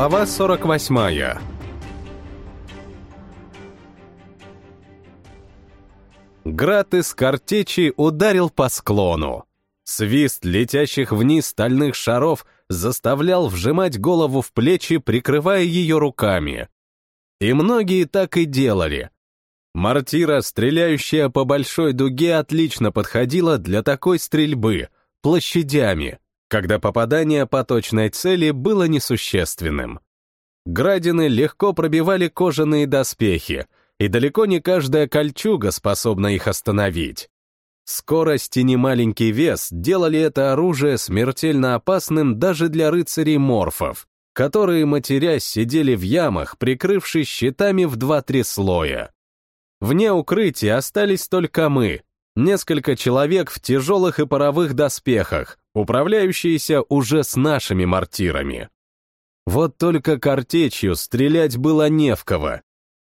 Глава 48 Град из картечи ударил по склону. Свист летящих вниз стальных шаров заставлял вжимать голову в плечи, прикрывая ее руками. И многие так и делали. Мортира, стреляющая по большой дуге, отлично подходила для такой стрельбы, площадями, когда попадание по точной цели было несущественным. Градины легко пробивали кожаные доспехи, и далеко не каждая кольчуга способна их остановить. Скорость и немаленький вес делали это оружие смертельно опасным даже для рыцарей-морфов, которые, матерясь, сидели в ямах, прикрывшись щитами в два-три слоя. Вне укрытия остались только мы, несколько человек в тяжелых и паровых доспехах, управляющиеся уже с нашими мортирами. Вот только картечью стрелять было не в кого,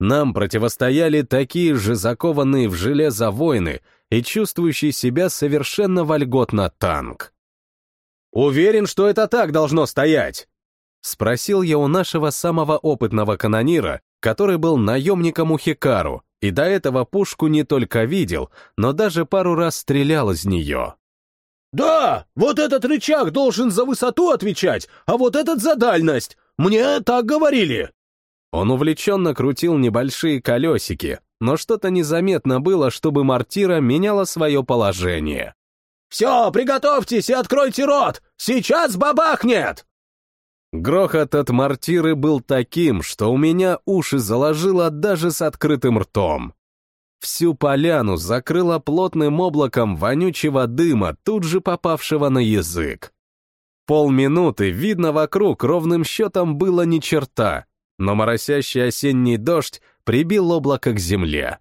нам противостояли такие же закованные в железо воины и чувствующие себя совершенно вольготно танк. «Уверен, что это так должно стоять?» Спросил я у нашего самого опытного канонира, который был наемником у Хикару, и до этого пушку не только видел, но даже пару раз стрелял из нее. «Да, вот этот рычаг должен за высоту отвечать, а вот этот за дальность. Мне так говорили!» Он увлеченно крутил небольшие колесики, но что-то незаметно было, чтобы мортира меняла свое положение. «Все, приготовьтесь и откройте рот! Сейчас бабахнет!» Грохот от мортиры был таким, что у меня уши заложило даже с открытым ртом. Всю поляну закрыло плотным облаком вонючего дыма, тут же попавшего на язык. Полминуты видно вокруг ровным счетом было ни черта, но моросящий осенний дождь прибил облако к земле.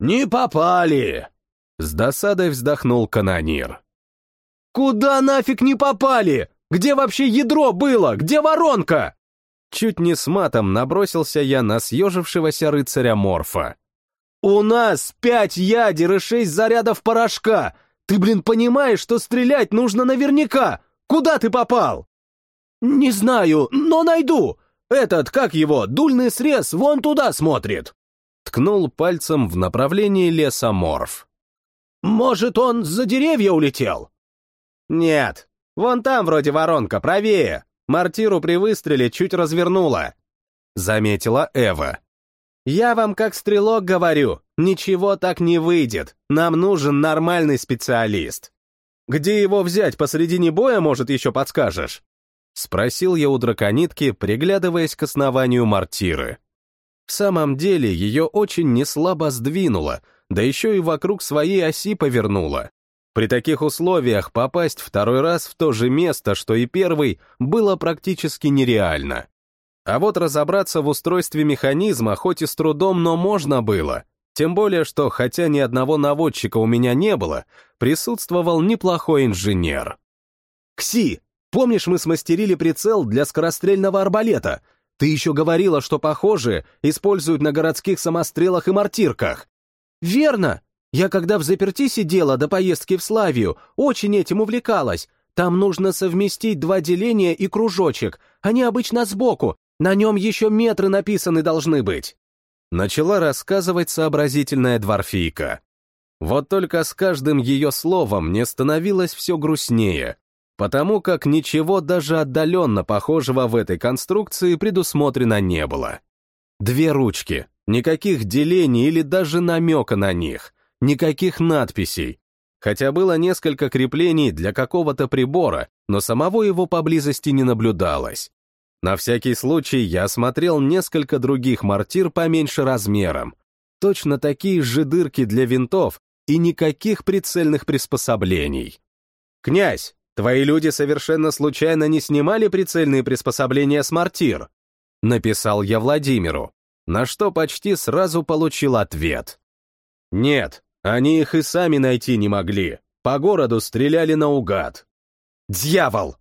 «Не попали!» — с досадой вздохнул канонир. «Куда нафиг не попали? Где вообще ядро было? Где воронка?» Чуть не с матом набросился я на съежившегося рыцаря Морфа. «У нас пять ядер и шесть зарядов порошка! Ты, блин, понимаешь, что стрелять нужно наверняка! Куда ты попал?» «Не знаю, но найду! Этот, как его, дульный срез, вон туда смотрит!» Ткнул пальцем в направлении леса Морф. «Может, он за деревья улетел?» «Нет, вон там вроде воронка, правее. Мортиру при выстреле чуть развернула», — заметила Эва. «Я вам как стрелок говорю, ничего так не выйдет. Нам нужен нормальный специалист. Где его взять посредине боя, может, еще подскажешь?» Спросил я у драконитки, приглядываясь к основанию мортиры. В самом деле ее очень неслабо сдвинуло, да еще и вокруг своей оси повернуло. При таких условиях попасть второй раз в то же место, что и первый, было практически нереально. А вот разобраться в устройстве механизма хоть и с трудом, но можно было. Тем более, что хотя ни одного наводчика у меня не было, присутствовал неплохой инженер. «Кси, Помнишь, мы смастерили прицел для скорострельного арбалета? Ты еще говорила, что похожие используют на городских самострелах и мортирках. Верно. Я когда в заперти сидела до поездки в Славию, очень этим увлекалась. Там нужно совместить два деления и кружочек. Они обычно сбоку. На нем еще метры написаны должны быть. Начала рассказывать сообразительная дворфийка. Вот только с каждым ее словом мне становилось все грустнее потому как ничего даже отдаленно похожего в этой конструкции предусмотрено не было. Две ручки, никаких делений или даже намека на них, никаких надписей, хотя было несколько креплений для какого-то прибора, но самого его поблизости не наблюдалось. На всякий случай я осмотрел несколько других мортир поменьше размером, точно такие же дырки для винтов и никаких прицельных приспособлений. «Князь, Твои люди совершенно случайно не снимали прицельные приспособления с мортир?» Написал я Владимиру, на что почти сразу получил ответ. «Нет, они их и сами найти не могли. По городу стреляли наугад». «Дьявол!»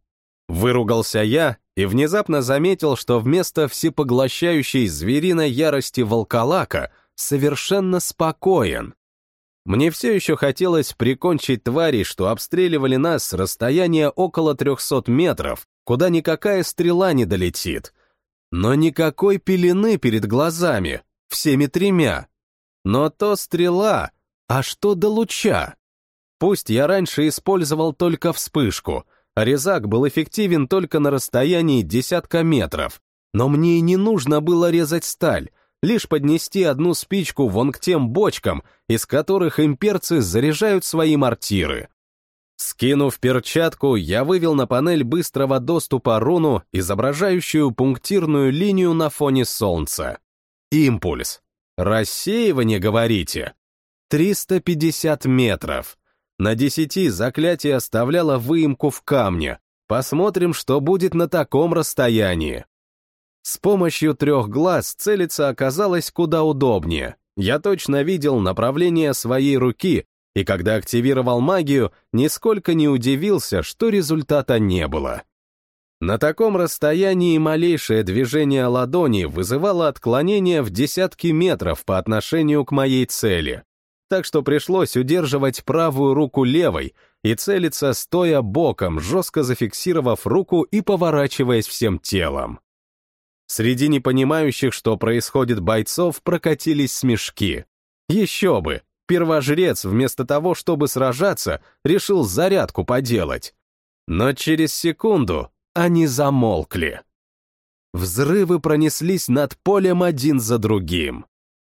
Выругался я и внезапно заметил, что вместо всепоглощающей звериной ярости волколака совершенно спокоен. Мне все еще хотелось прикончить твари, что обстреливали нас с расстояния около 300 метров, куда никакая стрела не долетит, но никакой пелены перед глазами, всеми тремя. Но то стрела, а что до луча? Пусть я раньше использовал только вспышку, резак был эффективен только на расстоянии десятка метров, но мне и не нужно было резать сталь, лишь поднести одну спичку вон к тем бочкам, из которых имперцы заряжают свои мортиры. Скинув перчатку, я вывел на панель быстрого доступа руну, изображающую пунктирную линию на фоне солнца. Импульс. Рассеивание, говорите? 350 метров. На десяти заклятие оставляло выемку в камне. Посмотрим, что будет на таком расстоянии. С помощью трех глаз целиться оказалось куда удобнее. Я точно видел направление своей руки, и когда активировал магию, нисколько не удивился, что результата не было. На таком расстоянии малейшее движение ладони вызывало отклонение в десятки метров по отношению к моей цели, так что пришлось удерживать правую руку левой и целиться стоя боком, жестко зафиксировав руку и поворачиваясь всем телом. Среди непонимающих, что происходит бойцов, прокатились смешки. Еще бы, первожрец вместо того, чтобы сражаться, решил зарядку поделать. Но через секунду они замолкли. Взрывы пронеслись над полем один за другим.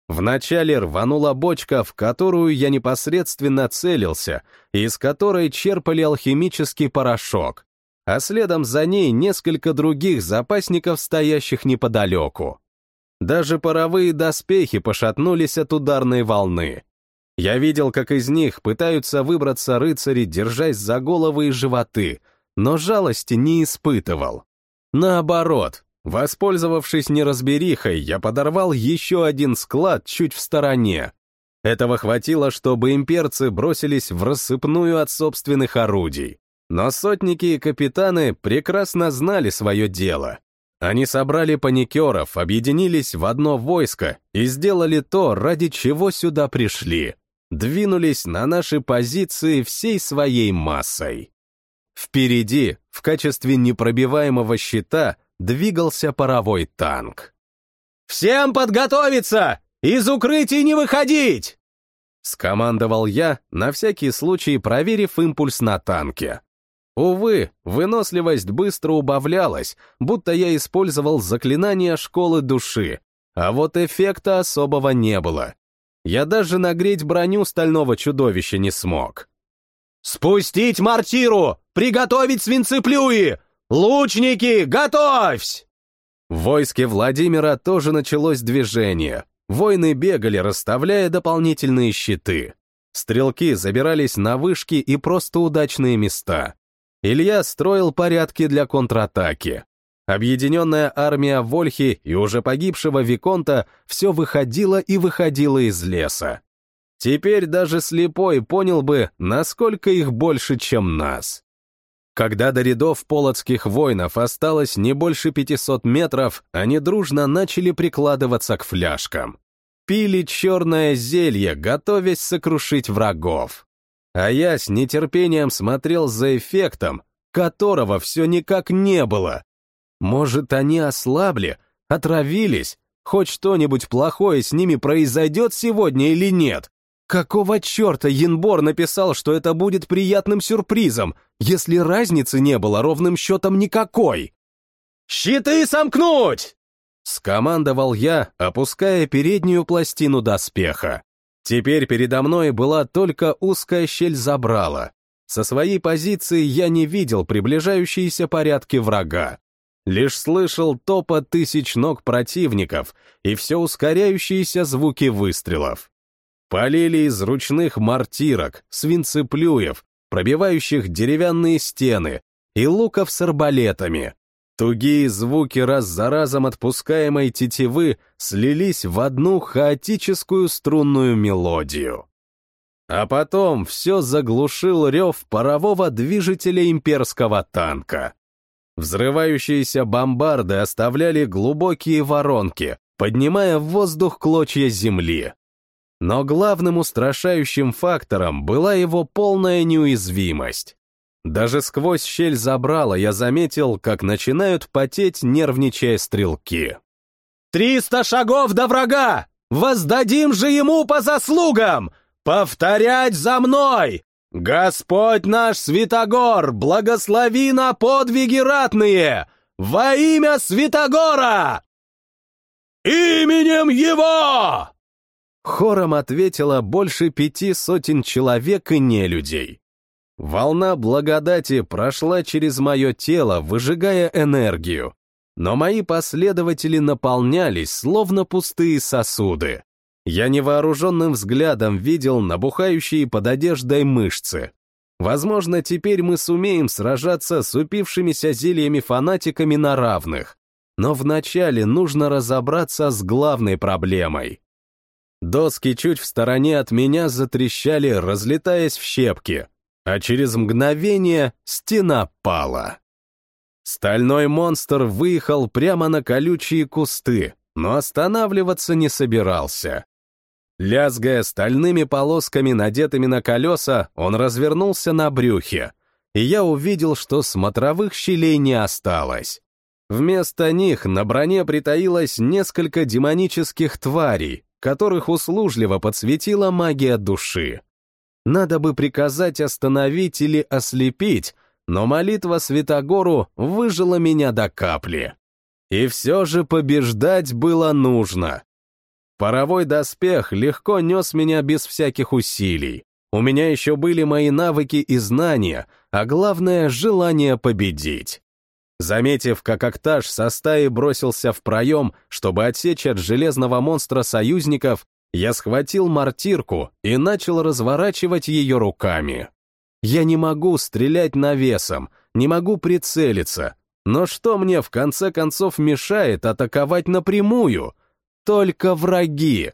Вначале рванула бочка, в которую я непосредственно целился, из которой черпали алхимический порошок а следом за ней несколько других запасников, стоящих неподалеку. Даже паровые доспехи пошатнулись от ударной волны. Я видел, как из них пытаются выбраться рыцари, держась за головы и животы, но жалости не испытывал. Наоборот, воспользовавшись неразберихой, я подорвал еще один склад чуть в стороне. Этого хватило, чтобы имперцы бросились в рассыпную от собственных орудий. Но сотники и капитаны прекрасно знали свое дело. Они собрали паникеров, объединились в одно войско и сделали то, ради чего сюда пришли. Двинулись на наши позиции всей своей массой. Впереди, в качестве непробиваемого щита, двигался паровой танк. «Всем подготовиться! Из укрытий не выходить!» Скомандовал я, на всякий случай проверив импульс на танке. Увы, выносливость быстро убавлялась, будто я использовал заклинание школы души, а вот эффекта особого не было. Я даже нагреть броню стального чудовища не смог. «Спустить мортиру! Приготовить свинцеплюи! Лучники, готовься!» В войске Владимира тоже началось движение. Воины бегали, расставляя дополнительные щиты. Стрелки забирались на вышки и просто удачные места. Илья строил порядки для контратаки. Объединенная армия Вольхи и уже погибшего Виконта все выходила и выходила из леса. Теперь даже слепой понял бы, насколько их больше, чем нас. Когда до рядов полоцких воинов осталось не больше 500 метров, они дружно начали прикладываться к фляжкам. Пили черное зелье, готовясь сокрушить врагов а я с нетерпением смотрел за эффектом, которого все никак не было. Может, они ослабли, отравились, хоть что-нибудь плохое с ними произойдет сегодня или нет? Какого черта Янбор написал, что это будет приятным сюрпризом, если разницы не было ровным счетом никакой? «Щиты сомкнуть!» — скомандовал я, опуская переднюю пластину доспеха. Теперь передо мной была только узкая щель забрала. Со своей позиции я не видел приближающиеся порядки врага. Лишь слышал топа тысяч ног противников и все ускоряющиеся звуки выстрелов. Полили из ручных мортирок, свинцеплюев, пробивающих деревянные стены, и луков с арбалетами. Тугие звуки раз за разом отпускаемой тетивы слились в одну хаотическую струнную мелодию. А потом все заглушил рев парового движителя имперского танка. Взрывающиеся бомбарды оставляли глубокие воронки, поднимая в воздух клочья земли. Но главным устрашающим фактором была его полная неуязвимость. Даже сквозь щель забрала я заметил, как начинают потеть, нервничая стрелки. «Триста шагов до врага! Воздадим же ему по заслугам! Повторять за мной! Господь наш Святогор, благослови на подвиги ратные! Во имя Святогора!» «Именем его!» Хором ответило больше пяти сотен человек и нелюдей. Волна благодати прошла через мое тело, выжигая энергию, но мои последователи наполнялись, словно пустые сосуды. Я невооруженным взглядом видел набухающие под одеждой мышцы. Возможно, теперь мы сумеем сражаться с упившимися зельями фанатиками на равных, но вначале нужно разобраться с главной проблемой. Доски чуть в стороне от меня затрещали, разлетаясь в щепки, а через мгновение стена пала. Стальной монстр выехал прямо на колючие кусты, но останавливаться не собирался. Лязгая стальными полосками, надетыми на колеса, он развернулся на брюхе, и я увидел, что смотровых щелей не осталось. Вместо них на броне притаилось несколько демонических тварей, которых услужливо подсветила магия души. Надо бы приказать остановить или ослепить, но молитва Святогору выжила меня до капли. И все же побеждать было нужно. Паровой доспех легко нес меня без всяких усилий. У меня еще были мои навыки и знания, а главное — желание победить. Заметив, как Акташ со стаи бросился в проем, чтобы отсечь от железного монстра союзников, я схватил мортирку и начал разворачивать ее руками. Я не могу стрелять навесом, не могу прицелиться, но что мне в конце концов мешает атаковать напрямую? Только враги.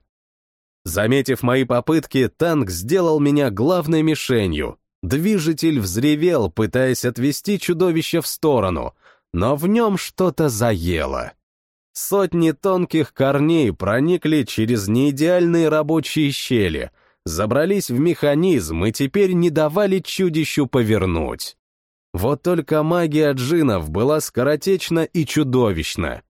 Заметив мои попытки, танк сделал меня главной мишенью. Движитель взревел, пытаясь отвести чудовище в сторону, но в нем что-то заело. Сотни тонких корней проникли через неидеальные рабочие щели, забрались в механизм и теперь не давали чудищу повернуть. Вот только магия джинов была скоротечна и чудовищна.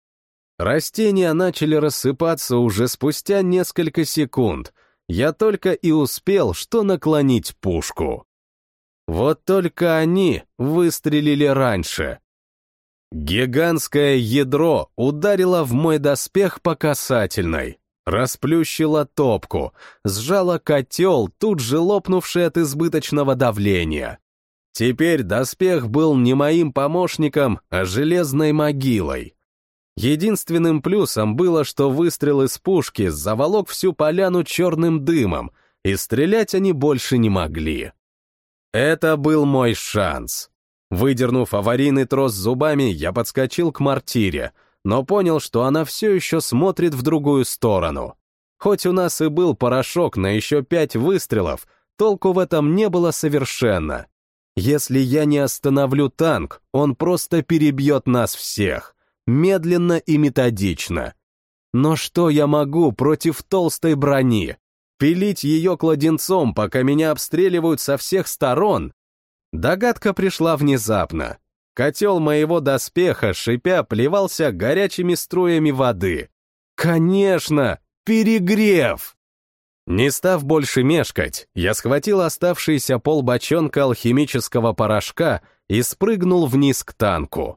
Растения начали рассыпаться уже спустя несколько секунд. Я только и успел, что наклонить пушку. Вот только они выстрелили раньше — Гигантское ядро ударило в мой доспех по касательной, расплющило топку, сжало котел, тут же лопнувший от избыточного давления. Теперь доспех был не моим помощником, а железной могилой. Единственным плюсом было, что выстрел из пушки заволок всю поляну черным дымом, и стрелять они больше не могли. Это был мой шанс. Выдернув аварийный трос зубами, я подскочил к мортире, но понял, что она все еще смотрит в другую сторону. Хоть у нас и был порошок на еще пять выстрелов, толку в этом не было совершенно. Если я не остановлю танк, он просто перебьет нас всех, медленно и методично. Но что я могу против толстой брони? Пилить ее кладенцом, пока меня обстреливают со всех сторон? Догадка пришла внезапно. Котел моего доспеха, шипя, плевался горячими струями воды. Конечно, перегрев! Не став больше мешкать, я схватил оставшийся полбочонка алхимического порошка и спрыгнул вниз к танку.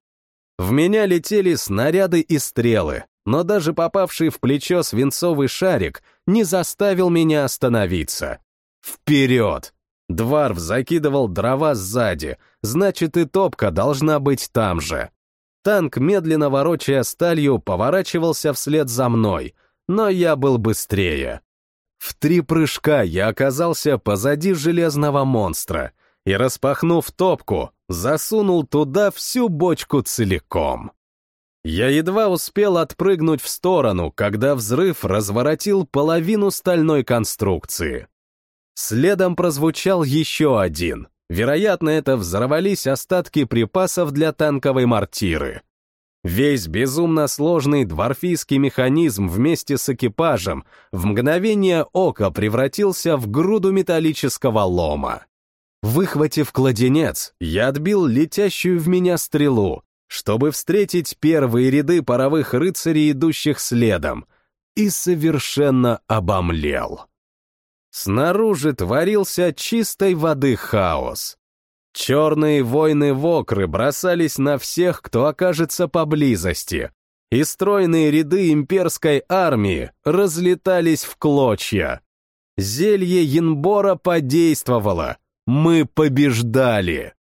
В меня летели снаряды и стрелы, но даже попавший в плечо свинцовый шарик не заставил меня остановиться. Вперед! Дварф закидывал дрова сзади, значит и топка должна быть там же. Танк, медленно ворочая сталью, поворачивался вслед за мной, но я был быстрее. В три прыжка я оказался позади железного монстра и, распахнув топку, засунул туда всю бочку целиком. Я едва успел отпрыгнуть в сторону, когда взрыв разворотил половину стальной конструкции. Следом прозвучал еще один. Вероятно, это взорвались остатки припасов для танковой мортиры. Весь безумно сложный дворфийский механизм вместе с экипажем в мгновение ока превратился в груду металлического лома. Выхватив кладенец, я отбил летящую в меня стрелу, чтобы встретить первые ряды паровых рыцарей, идущих следом, и совершенно обомлел. Снаружи творился чистой воды хаос. Черные войны-вокры бросались на всех, кто окажется поблизости, и стройные ряды имперской армии разлетались в клочья. Зелье Янбора подействовало. Мы побеждали.